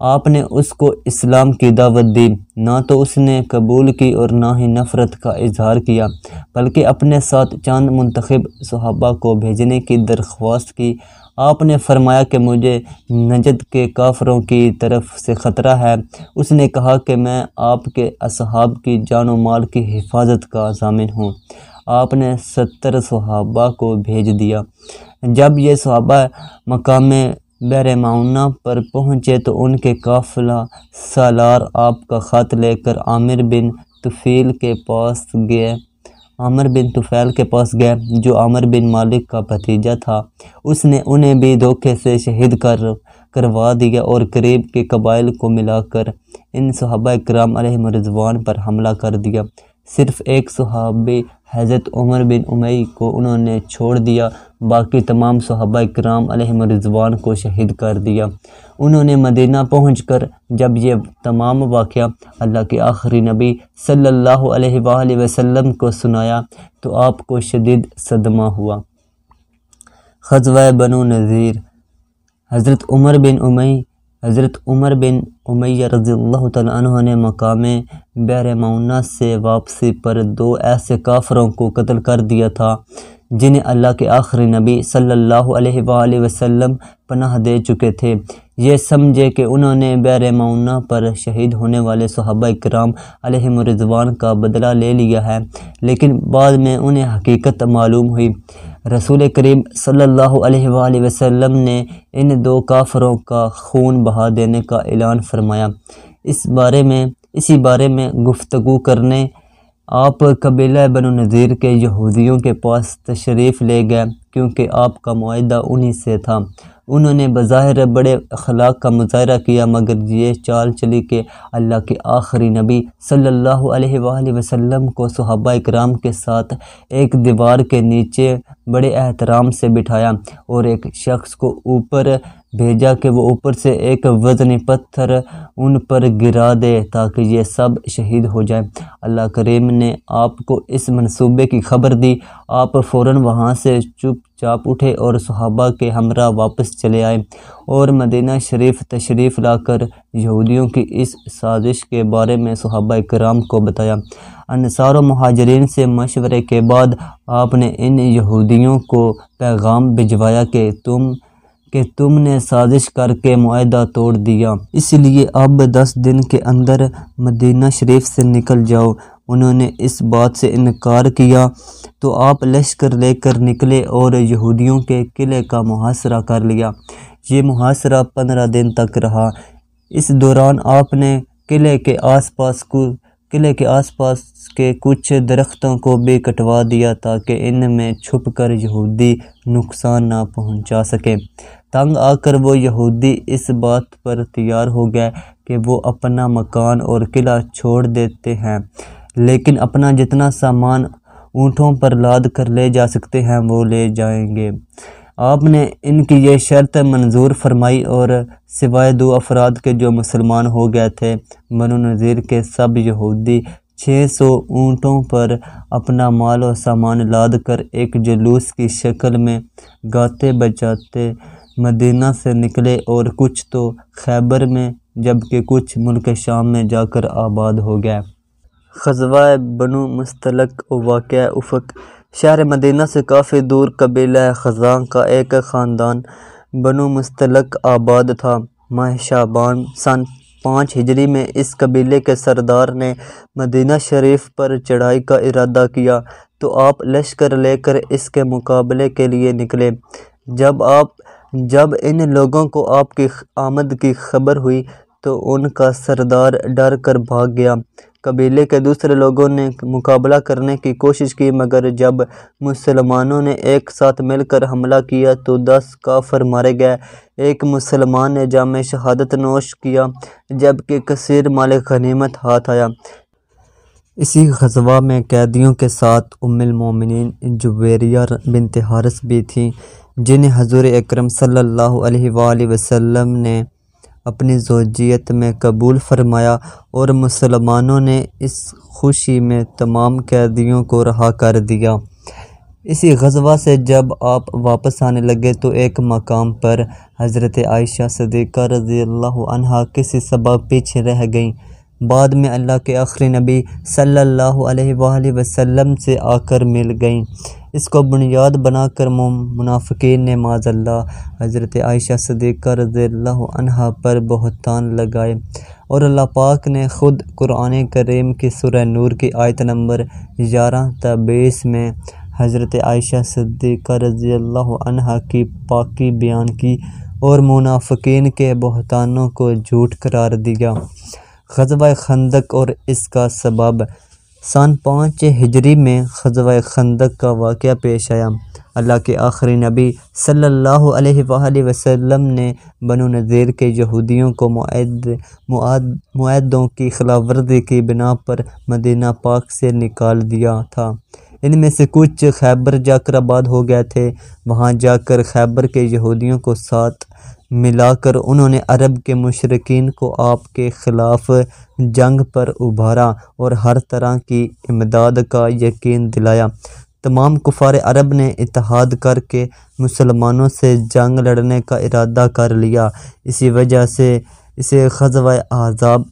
آپ نے اس کو اسلام کی دعوت دی، نہ تو اس نے قبول کی اور نہ ہی نفرت کا اظہار کیا، بلکہ اپنے ساتھ چاند منتخب صحابہ کو بھیجنے کی درخواست کی۔ آپ نے فرمایا کہ مجھے نجد کے کافروں کی طرف سے خطرہ ہے۔ اس نے کہا کہ میں آپ کے اصحاب کی جان و مال کی حفاظت کا ضامن ہوں۔ آپ نے ستر صحابہ کو بھیج دیا۔ جب یہ صحابہ مقام بیر معاونہ پر پہنچے تو ان کے قافلہ سالار آپ کا خط لے کر عامر بن طفیل کے پاس گئے۔ عامر بن طفیل کے پاس گئے، جو عامر بن مالک کا بھتیجا تھا۔ اس نے انہیں بھی دھوکے سے شہید کر، کروا دیا اور قریب کے قبائل کو ملا کر ان صحابہ کرام علیہ مرضوان پر حملہ کر دیا۔ صرف ایک صحابی حضرت عمر بن امی کو انہوں نے چھوڑ دیا، باقی تمام صحابہ کرام علیہ مرضوان کو شہید کر دیا۔ انہوں نے مدینہ پہنچ کر جب یہ تمام واقعہ اللہ کے آخری نبی صلی اللہ علیہ وآلہ وسلم کو سنایا تو آپ کو شدید صدمہ ہوا۔ خزوہ بنو نذیر، حضرت عمر بن امی حضرت عمر بن امیہ رضی اللہ تعالیٰ عنہ نے مقام بیر معاونہ سے واپسی پر دو ایسے کافروں کو قتل کر دیا تھا، جنہیں اللہ کے آخری نبی صلی اللہ علیہ وآلہ وسلم پناہ دے چکے تھے۔ یہ سمجھے کہ انہوں نے بیر معاونہ پر شہید ہونے والے صحابہ کرام علیہ مرضوان کا بدلہ لے لیا ہے، لیکن بعد میں انہیں حقیقت معلوم ہوئی۔ رسول کریم صلی اللہ علیہ وآلہ وسلم نے ان دو کافروں کا خون بہا دینے کا اعلان فرمایا۔ اس بارے میں، اسی بارے میں گفتگو کرنے، آپ قبیلہ بن نذیر کے یہودیوں کے پاس تشریف لے گئے کیونکہ آپ کا معاہدہ انہی سے تھا۔ انہوں نے بظاہر بڑے اخلاق کا مظاہرہ کیا، مگر یہ چال چلی کہ اللہ کے آخری نبی صلی اللہ علیہ وآلہ وسلم کو صحابہ اکرام کے ساتھ ایک دیوار کے نیچے بڑے احترام سے بٹھایا اور ایک شخص کو اوپر بھیجا کہ وہ اوپر سے ایک وزنی پتھر ان پر گرا دے تاکہ یہ سب شہید ہو جائیں۔ اللہ کریم نے آپ کو اس منصوبے کی خبر دی۔ آپ فوراً وہاں سے چپ چاپ اٹھے اور صحابہ کے ہمراہ واپس چلے آئے اور مدینہ شریف تشریف لا کر یہودیوں کی اس سازش کے بارے میں صحابہ کرام کو بتایا۔ انصار و مہاجرین سے مشورے کے بعد آپ نے ان یہودیوں کو پیغام بھجوایا کہ تم کہ تم نے سازش کر کے معاہدہ توڑ دیا۔ اس لیے اب دس دن کے اندر مدینہ شریف سے نکل جاؤ۔ انہوں نے اس بات سے انکار کیا۔ تو آپ لشکر لے کر نکلے اور یہودیوں کے قلعے کا محاصرہ کر لیا۔ یہ محاصرہ پندرہ دن تک رہا۔ اس دوران آپ نے قلعے کے آس پاس کو، قلعے کے آس پاس کے کچھ درختوں کو بھی کٹوا دیا تاکہ ان میں چھپ کر یہودی نقصان نہ پہنچا سکے۔ تنگ آ کر وہ یہودی اس بات پر تیار ہو گئے کہ وہ اپنا مکان اور قلعہ چھوڑ دیتے ہیں۔ لیکن اپنا جتنا سامان اونٹوں پر لاد کر لے جا سکتے ہیں، وہ لے جائیں گے۔ آپ نے ان کی یہ شرط منظور فرمائی اور سوائے دو افراد کے جو مسلمان ہو گئے تھے، بنو نذیر کے سب یہودی چھ سو اونٹوں پر اپنا مال و سامان لاد کر ایک جلوس کی شکل میں گاتے بجاتے مدینہ سے نکلے اور کچھ تو خیبر میں، جبکہ کچھ ملک شام میں جا کر آباد ہو گئے۔ خزوہ بنو مستلق واقع افق۔ شہر مدینہ سے کافی دور قبیلہ خزاں کا ایک خاندان بنو مستلق آباد تھا۔ ماہ شعبان سن پانچ ہجری میں اس قبیلے کے سردار نے مدینہ شریف پر چڑھائی کا ارادہ کیا تو آپ لشکر لے کر اس کے مقابلے کے لیے نکلے۔ جب آپ جب ان لوگوں کو آپ کی آمد کی خبر ہوئی تو ان کا سردار ڈر کر بھاگ گیا۔ قبیلے کے دوسرے لوگوں نے مقابلہ کرنے کی کوشش کی، مگر جب مسلمانوں نے ایک ساتھ مل کر حملہ کیا تو دس کافر مارے گئے۔ ایک مسلمان نے جامع شہادت نوش کیا، جبکہ کثیر مال غنیمت ہاتھ آیا۔ اسی غزوہ میں قیدیوں کے ساتھ ام المومنین جویریہ بنت حارث بھی تھیں، جنہیں حضور اکرم صلی اللہ علیہ وآلہ وسلم نے اپنی زوجیت میں قبول فرمایا اور مسلمانوں نے اس خوشی میں تمام قیدیوں کو رہا کر دیا۔ اسی غزوہ سے جب آپ واپس آنے لگے تو ایک مقام پر حضرت عائشہ صدیقہ رضی اللہ عنہ کسی سبب پیچھے رہ گئیں۔ بعد میں اللہ کے آخری نبی صلی اللہ علیہ وآلہ وسلم سے آ کر مل گئیں۔ اس کو بنیاد بنا کر منافقین نے معذ اللہ حضرت عائشہ صدیقہ رضی اللہ عنہ پر بہتان لگائے۔ اور اللہ پاک نے خود قرآن کریم کی سورہ نور کی آیت نمبر گیارہ تا بیس میں حضرت عائشہ صدیقہ رضی اللہ عنہ کی پاکی بیان کی اور منافقین کے بہتانوں کو جھوٹ قرار دیا۔ غزوہ خندق اور اس کا سبب سن پانچ ہجری میں غزوہ خندق کا واقعہ پیش آیا۔ اللہ کے آخری نبی صلی اللہ علیہ وآلہ وسلم نے بنو نذیر کے یہودیوں کو معد معدوں کی خلاف ورزی کی بنا پر مدینہ پاک سے نکال دیا تھا۔ ان میں سے کچھ خیبر جا کر آباد ہو گئے تھے۔ وہاں جا کر خیبر کے یہودیوں کو ساتھ ملا کر انہوں نے عرب کے مشرقین کو آپ کے خلاف جنگ پر ابھارا اور ہر طرح کی امداد کا یقین دلایا۔ تمام کفار عرب نے اتحاد کر کے مسلمانوں سے جنگ لڑنے کا ارادہ کر لیا۔ اسی وجہ سے اسے غزوہ احزاب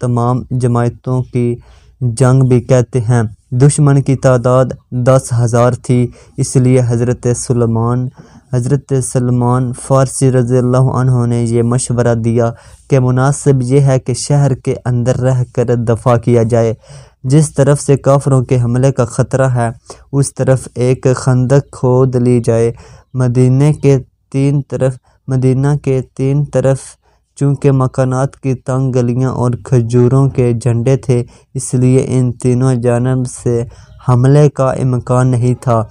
تمام جماعتوں کی جنگ بھی کہتے ہیں۔ دشمن کی تعداد دس ہزار تھی، اس لیے حضرت سلمان حضرت سلمان فارسی رضی اللہ عنہ نے یہ مشورہ دیا کہ مناسب یہ ہے کہ شہر کے اندر رہ کر دفاع کیا جائے۔ جس طرف سے کافروں کے حملے کا خطرہ ہے، اس طرف ایک خندق کھود لی جائے۔ مدینہ کے تین طرف، مدینہ کے تین طرف چونکہ مکانات کی تنگ گلیاں اور کھجوروں کے جھنڈے تھے، اس لیے ان تینوں جانب سے حملے کا امکان نہیں تھا۔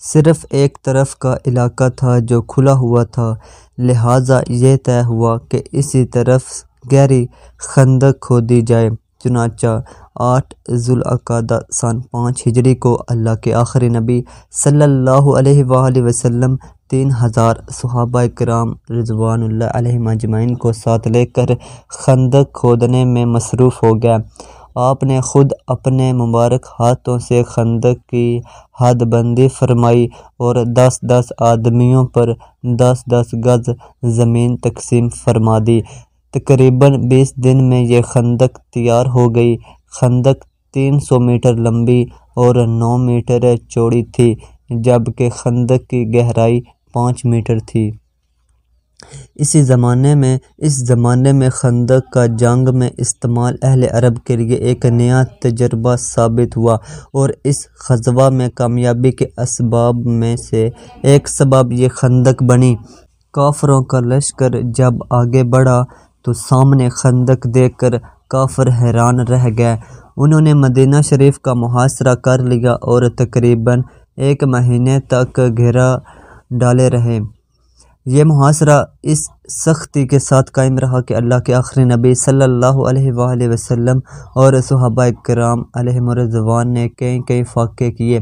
صرف ایک طرف کا علاقہ تھا جو کھلا ہوا تھا، لہٰذا یہ طے ہوا کہ اسی طرف گہری خندق کھودی جائے۔ چنانچہ آٹھ ذوالعقادہ سن پانچ ہجری کو اللہ کے آخری نبی صلی اللہ علیہ وآلہ وسلم تین ہزار صحابہ کرام رضوان اللہ علیہ مجمعین کو ساتھ لے کر خندق کھودنے میں مصروف ہو گیا آپ نے خود اپنے مبارک ہاتھوں سے خندق کی حد بندی فرمائی اور دس دس آدمیوں پر دس دس گز زمین تقسیم فرما دی۔ تقریباً بیس دن میں یہ خندق تیار ہو گئی۔ خندق تین سو میٹر لمبی اور نو میٹر چوڑی تھی، جبکہ خندق کی گہرائی پانچ میٹر تھی۔ اسی زمانے میں، اس زمانے میں خندق کا جنگ میں استعمال اہل عرب کے لیے ایک نیا تجربہ ثابت ہوا اور اس غزوہ میں کامیابی کے اسباب میں سے ایک سبب یہ خندق بنی۔ کافروں کا لشکر جب آگے بڑھا تو سامنے خندق دیکھ کر کافر حیران رہ گئے۔ انہوں نے مدینہ شریف کا محاصرہ کر لیا اور تقریباً ایک مہینے تک گھیرا۔ ڈالے رہے۔ یہ محاصرہ اس سختی کے ساتھ قائم رہا کہ اللہ کے آخری نبی صلی اللہ علیہ وآلہ وسلم اور صحابہ کرام علیہ مرضوان نے کئی کئی فاقے کیے۔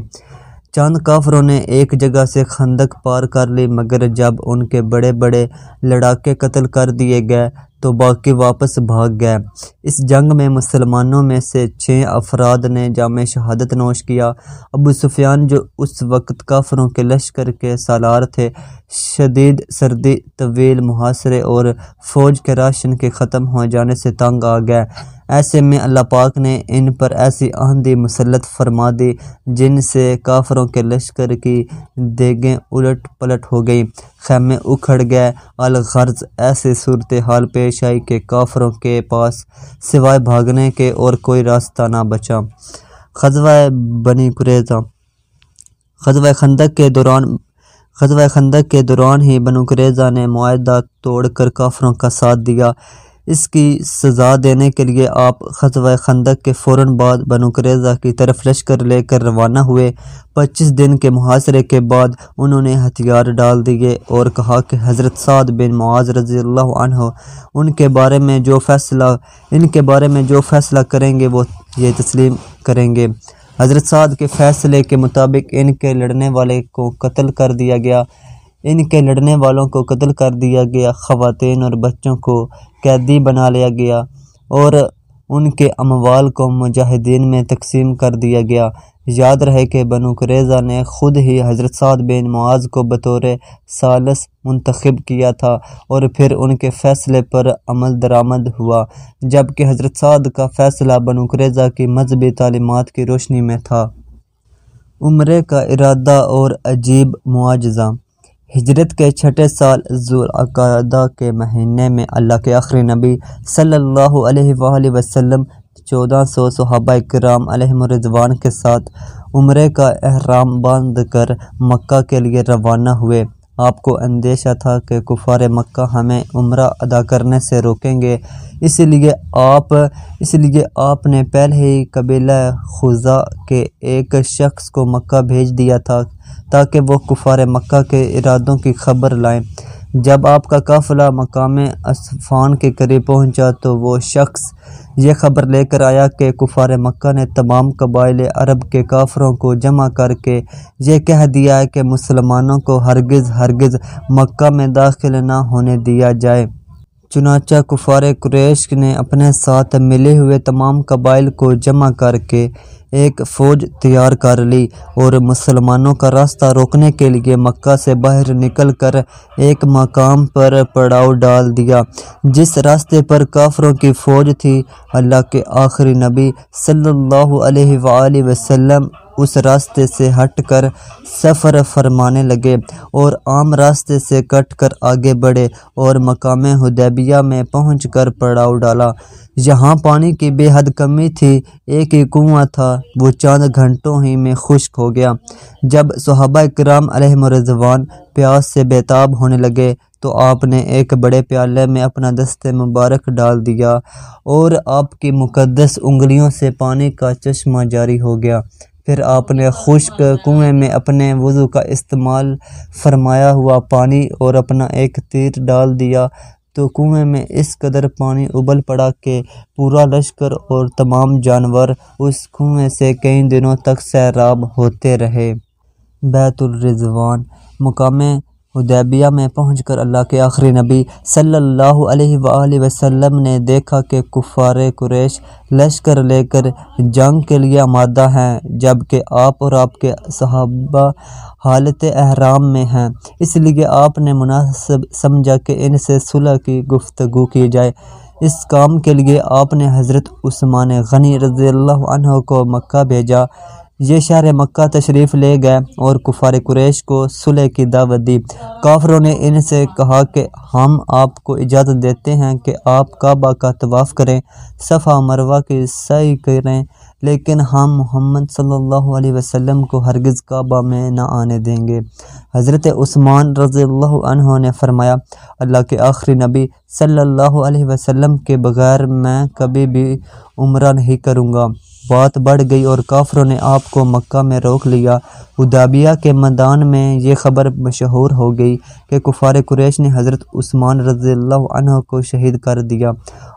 چاند کافروں نے ایک جگہ سے خندق پار کر لی، مگر جب ان کے بڑے بڑے لڑاکے قتل کر دیے گئے تو باقی واپس بھاگ گئے۔ اس جنگ میں مسلمانوں میں سے چھ افراد نے جامع شہادت نوش کیا۔ ابو سفیان جو اس وقت کافروں کے لشکر کے سالار تھے، شدید سردی، طویل محاصرے اور فوج کے راشن کے ختم ہو جانے سے تنگ آ گئے۔ ایسے میں اللہ پاک نے ان پر ایسی آندھی مسلط فرما دی، جن سے کافروں کے لشکر کی دیگیں الٹ پلٹ ہو گئی خیمے اکھڑ گئے۔ الغرض ایسی صورتحال پیش آئی کہ کافروں کے پاس سوائے بھاگنے کے اور کوئی راستہ نہ بچا۔ خزوہ بنی قریضہ خزوہ خندق کے دوران خزوہ خندق کے دوران ہی بنو قریضہ نے معاہدہ توڑ کر کافروں کا ساتھ دیا۔ اس کی سزا دینے کے لیے آپ غزوہ خندق کے فوراً بعد بنو قریظہ کی طرف لشکر لے کر روانہ ہوئے۔ پچیس دن کے محاصرے کے بعد انہوں نے ہتھیار ڈال دیے اور کہا کہ حضرت سعد بن معاذ رضی اللہ عنہ، ان کے بارے میں جو فیصلہ، ان کے بارے میں جو فیصلہ کریں گے وہ یہ تسلیم کریں گے۔ حضرت سعد کے فیصلے کے مطابق ان کے لڑنے والے کو قتل کر دیا گیا۔ ان کے لڑنے والوں کو قتل کر دیا گیا، خواتین اور بچوں کو قیدی بنا لیا گیا اور ان کے اموال کو مجاہدین میں تقسیم کر دیا گیا۔ یاد رہے کہ بنو قریظہ نے خود ہی حضرت سعد بن معاذ کو بطور سالس منتخب کیا تھا اور پھر ان کے فیصلے پر عمل درآمد ہوا، جبکہ حضرت سعد کا فیصلہ بنو قریظہ کی مذہبی تعلیمات کی روشنی میں تھا۔ عمرے کا ارادہ اور عجیب معاجزہ۔ ہجرت کے چھٹے سال ذوالعقادہ کے مہینے میں اللہ کے آخری نبی صلی اللہ علیہ وآلہ وسلم چودہ سو صحابہ کرام علیہ رضوان کے ساتھ عمرے کا احرام باندھ کر مکہ کے لیے روانہ ہوئے۔ آپ کو اندیشہ تھا کہ کفار مکہ ہمیں عمرہ ادا کرنے سے روکیں گے۔ اس لیے آپ، اس لیے آپ نے پہلے ہی قبیلہ خزا کے ایک شخص کو مکہ بھیج دیا تھا تاکہ وہ کفار مکہ کے ارادوں کی خبر لائیں۔ جب آپ کا قافلہ مقام اسفان کے قریب پہنچا تو وہ شخص یہ خبر لے کر آیا کہ کفار مکہ نے تمام قبائل عرب کے کافروں کو جمع کر کے یہ کہہ دیا ہے کہ مسلمانوں کو ہرگز ہرگز مکہ میں داخل نہ ہونے دیا جائے۔ چنانچہ کفار قریش نے اپنے ساتھ ملے ہوئے تمام قبائل کو جمع کر کے ایک فوج تیار کر لی اور مسلمانوں کا راستہ روکنے کے لیے مکہ سے باہر نکل کر ایک مقام پر پڑاؤ ڈال دیا۔ جس راستے پر کافروں کی فوج تھی، اللہ کے آخری نبی صلی اللہ علیہ وآلہ وسلم اس راستے سے ہٹ کر سفر فرمانے لگے اور عام راستے سے کٹ کر آگے بڑھے اور مقام حدیبیہ میں پہنچ کر پڑاؤ ڈالا۔ یہاں پانی کی بے حد کمی تھی، ایک ہی کنواں تھا۔ وہ چاند گھنٹوں ہی میں خشک ہو گیا۔ جب صحابہ کرام علیہ مرضوان پیاس سے بیتاب ہونے لگے تو آپ نے ایک بڑے پیالے میں اپنا دست مبارک ڈال دیا اور آپ کی مقدس انگلیوں سے پانی کا چشمہ جاری ہو گیا۔ پھر آپ نے خشک کنویں میں اپنے وضو کا استعمال فرمایا ہوا پانی اور اپنا ایک تیر ڈال دیا۔ تو کنویں میں اس قدر پانی ابل پڑا کہ پورا لشکر اور تمام جانور اس کنویں سے کئی دنوں تک سیراب ہوتے رہے۔ بیت الرضوان، مقام حدیبیہ میں پہنچ کر اللہ کے آخری نبی صلی اللہ علیہ وآلہ وسلم نے دیکھا کہ کفار قریش لشکر لے کر جنگ کے لیے آمادہ ہیں جبکہ آپ اور آپ کے صحابہ حالت احرام میں ہیں۔ اس لیے آپ نے مناسب سمجھا کہ ان سے صلح کی گفتگو کی جائے۔ اس کام کے لیے آپ نے حضرت عثمان غنی رضی اللہ عنہ کو مکہ بھیجا۔ یہ شہر مکہ تشریف لے گئے اور کفار قریش کو صلح کی دعوت دی۔ کافروں نے ان سے کہا کہ ہم آپ کو اجازت دیتے ہیں کہ آپ کعبہ کا طواف کریں صفحہ مروہ کی سعی کریں، لیکن ہم محمد صلی اللہ علیہ وسلم کو ہرگز کعبہ میں نہ آنے دیں گے۔ حضرت عثمان رضی اللہ عنہ نے فرمایا، اللہ کے آخری نبی صلی اللہ علیہ وسلم کے بغیر میں کبھی بھی عمرہ نہیں کروں گا۔ بات بڑھ گئی اور کافروں نے آپ کو مکہ میں روک لیا۔ ادابیہ کے میدان میں یہ خبر مشہور ہو گئی کہ کفار قریش نے حضرت عثمان رضی اللہ عنہ کو شہید کر دیا۔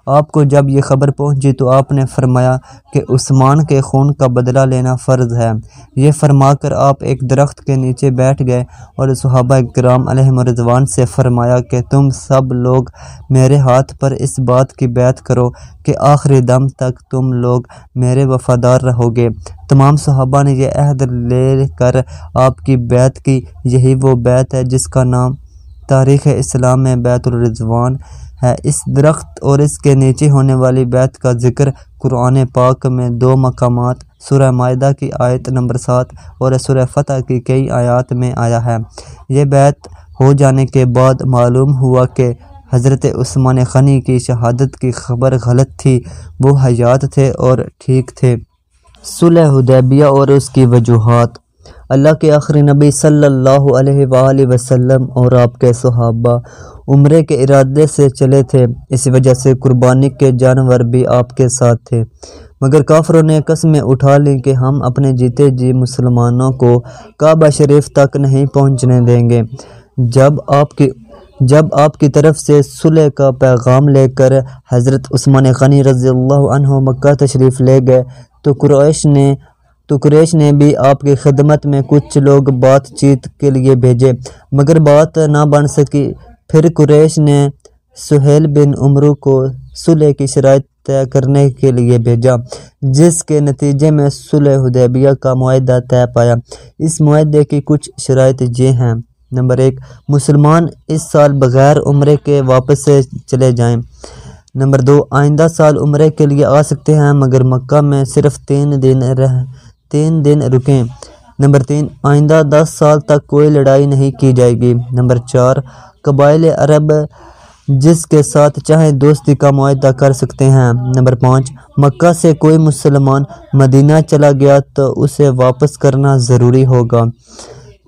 آپ کو جب یہ خبر پہنچی تو آپ نے فرمایا کہ عثمان کے خون کا بدلہ لینا فرض ہے۔ یہ فرما کر آپ ایک درخت کے نیچے بیٹھ گئے اور صحابہ کرام علیہ مرضوان سے فرمایا کہ تم سب لوگ میرے ہاتھ پر اس بات کی بیعت کرو کہ آخری دم تک تم لوگ میرے وفادار رہو گے۔ تمام صحابہ نے یہ عہد لے کر آپ کی بیعت کی، یہی وہ بیعت ہے جس کا نام تاریخ اسلام میں بیت الرضوان ہے۔ اس درخت اور اس کے نیچے ہونے والی بیت کا ذکر قرآن پاک میں دو مقامات، سورہ معدہ کی آیت نمبر سات اور سورہ فتح کی کئی آیات میں آیا ہے۔ یہ بیت ہو جانے کے بعد معلوم ہوا کہ حضرت عثمان خنی کی شہادت کی خبر غلط تھی، وہ حیات تھے اور ٹھیک تھے۔ صلح حدیبیہ اور اس کی وجوہات۔ اللہ کے آخری نبی صلی اللہ علیہ وآلہ وسلم اور آپ کے صحابہ عمرے کے ارادے سے چلے تھے، اس وجہ سے قربانی کے جانور بھی آپ کے ساتھ تھے۔ مگر کافروں نے قسمیں اٹھا لیں کہ ہم اپنے جیتے جی مسلمانوں کو کعبہ شریف تک نہیں پہنچنے دیں گے۔ جب آپ کی، جب آپ کی طرف سے صلح کا پیغام لے کر حضرت عثمان غنی رضی اللہ عنہ مکہ تشریف لے گئے، تو قریش نے تو قریش نے بھی آپ کی خدمت میں کچھ لوگ بات چیت کے لیے بھیجے، مگر بات نہ بن سکی۔ پھر قریش نے سہیل بن عمرو کو صلح کی شرائط طے کرنے کے لیے بھیجا، جس کے نتیجے میں صلح حدیبیہ کا معاہدہ طے پایا۔ اس معاہدے کی کچھ شرائط یہ ہیں۔ نمبر ایک، مسلمان اس سال بغیر عمرے کے واپس سے چلے جائیں۔ نمبر دو، آئندہ سال عمرے کے لیے آ سکتے ہیں، مگر مکہ میں صرف تین دن رہ تین دن رکیں۔ نمبر تین، آئندہ دس سال تک کوئی لڑائی نہیں کی جائے گی۔ نمبر چار، قبائل عرب جس کے ساتھ چاہے دوستی کا معاہدہ کر سکتے ہیں۔ نمبر پانچ، مکہ سے کوئی مسلمان مدینہ چلا گیا تو اسے واپس کرنا ضروری ہوگا۔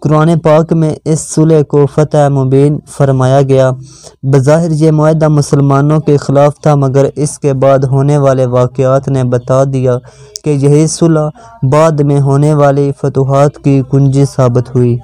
قرآن پاک میں اس صلح کو فتح مبین فرمایا گیا۔ بظاہر یہ معاہدہ مسلمانوں کے خلاف تھا، مگر اس کے بعد ہونے والے واقعات نے بتا دیا کہ یہی صلح بعد میں ہونے والی فتوحات کی کنجی ثابت ہوئی۔